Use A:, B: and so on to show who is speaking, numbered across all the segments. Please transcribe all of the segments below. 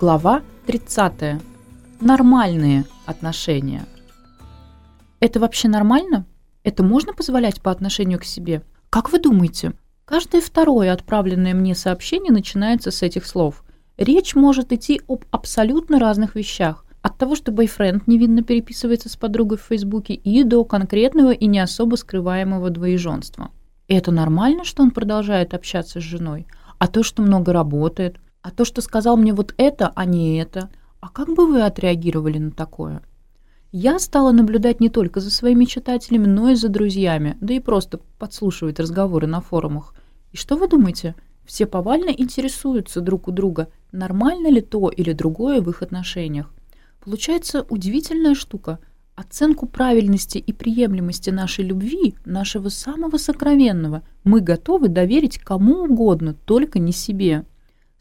A: Глава 30. Нормальные отношения. Это вообще нормально? Это можно позволять по отношению к себе? Как вы думаете? Каждое второе отправленное мне сообщение начинается с этих слов. Речь может идти об абсолютно разных вещах. От того, что бойфренд невинно переписывается с подругой в Фейсбуке, и до конкретного и не особо скрываемого двоеженства. Это нормально, что он продолжает общаться с женой? А то, что много работает, А то, что сказал мне вот это, а не это, а как бы вы отреагировали на такое? Я стала наблюдать не только за своими читателями, но и за друзьями, да и просто подслушивать разговоры на форумах. И что вы думаете? Все повально интересуются друг у друга, нормально ли то или другое в их отношениях. Получается удивительная штука. Оценку правильности и приемлемости нашей любви, нашего самого сокровенного, мы готовы доверить кому угодно, только не себе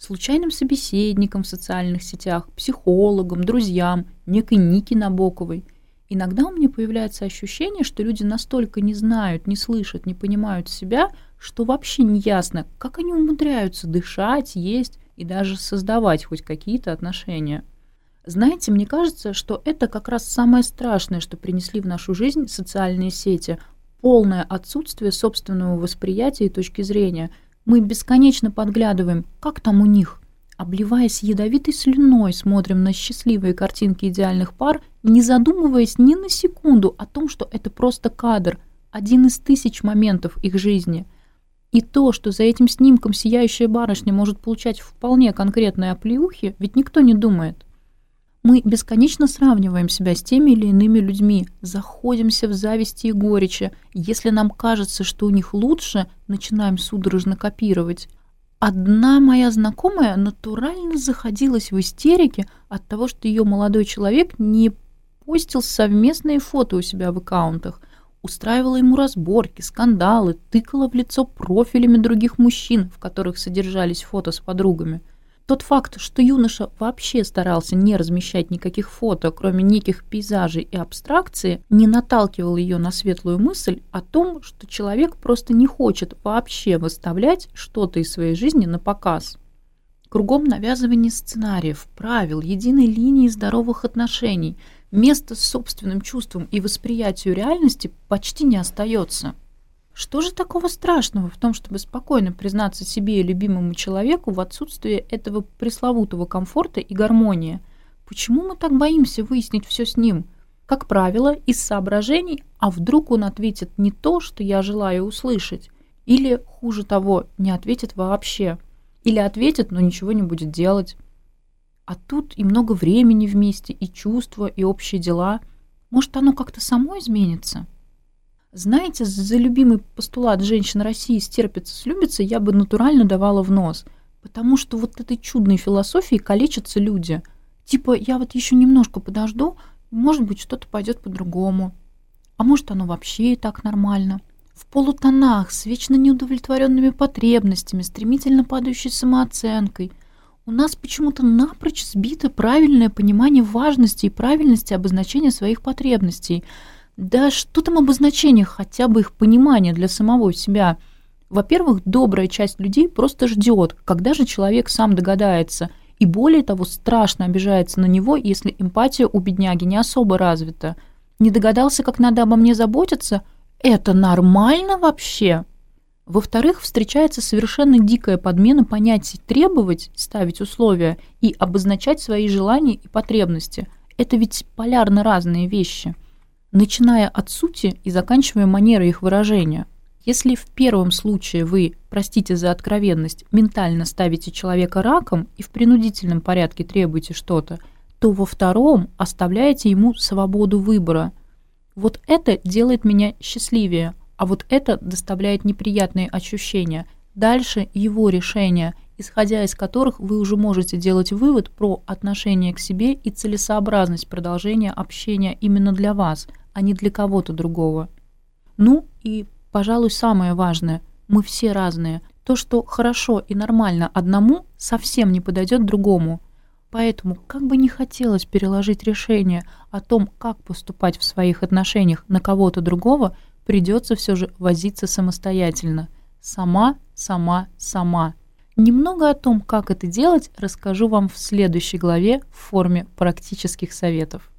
A: случайным собеседником в социальных сетях, психологом, друзьям, некой Ники Набоковой. Иногда у меня появляется ощущение, что люди настолько не знают, не слышат, не понимают себя, что вообще не ясно, как они умудряются дышать, есть и даже создавать хоть какие-то отношения. Знаете, мне кажется, что это как раз самое страшное, что принесли в нашу жизнь социальные сети – полное отсутствие собственного восприятия и точки зрения – мы бесконечно подглядываем, как там у них. Обливаясь ядовитой слюной, смотрим на счастливые картинки идеальных пар, не задумываясь ни на секунду о том, что это просто кадр, один из тысяч моментов их жизни. И то, что за этим снимком сияющая барышня может получать вполне конкретные оплеухи, ведь никто не думает. Мы бесконечно сравниваем себя с теми или иными людьми, заходимся в зависти и горечи. Если нам кажется, что у них лучше, начинаем судорожно копировать. Одна моя знакомая натурально заходилась в истерике от того, что ее молодой человек не постил совместные фото у себя в аккаунтах, устраивала ему разборки, скандалы, тыкала в лицо профилями других мужчин, в которых содержались фото с подругами – Тот факт, что юноша вообще старался не размещать никаких фото, кроме неких пейзажей и абстракции, не наталкивал ее на светлую мысль о том, что человек просто не хочет вообще выставлять что-то из своей жизни на показ. Кругом навязывание сценариев, правил, единой линии здоровых отношений, места собственным чувством и восприятию реальности почти не остается – что же такого страшного в том, чтобы спокойно признаться себе и любимому человеку в отсутствии этого пресловутого комфорта и гармонии? Почему мы так боимся выяснить все с ним? Как правило, из соображений, а вдруг он ответит не то, что я желаю услышать, или, хуже того, не ответит вообще, или ответит, но ничего не будет делать. А тут и много времени вместе, и чувства, и общие дела. Может, оно как-то само изменится?» Знаете, за любимый постулат «женщин России стерпится, слюбится» я бы натурально давала в нос, потому что вот этой чудной философией калечатся люди. Типа, я вот еще немножко подожду, может быть, что-то пойдет по-другому. А может, оно вообще и так нормально. В полутонах, с вечно неудовлетворенными потребностями, стремительно падающей самооценкой. У нас почему-то напрочь сбито правильное понимание важности и правильности обозначения своих потребностей – да что там обозначение, хотя бы их понимание для самого себя. Во-первых, добрая часть людей просто ждет, когда же человек сам догадается, и более того, страшно обижается на него, если эмпатия у бедняги не особо развита. Не догадался, как надо обо мне заботиться? Это нормально вообще? Во-вторых, встречается совершенно дикая подмена понятий требовать, ставить условия и обозначать свои желания и потребности. Это ведь полярно разные вещи начиная от сути и заканчивая манерой их выражения. Если в первом случае вы, простите за откровенность, ментально ставите человека раком и в принудительном порядке требуете что-то, то во втором оставляете ему свободу выбора. Вот это делает меня счастливее, а вот это доставляет неприятные ощущения. Дальше его решение, исходя из которых вы уже можете делать вывод про отношение к себе и целесообразность продолжения общения именно для вас – а не для кого-то другого. Ну и, пожалуй, самое важное, мы все разные. То, что хорошо и нормально одному, совсем не подойдет другому. Поэтому, как бы не хотелось переложить решение о том, как поступать в своих отношениях на кого-то другого, придется все же возиться самостоятельно. Сама, сама, сама. Немного о том, как это делать, расскажу вам в следующей главе в форме практических советов.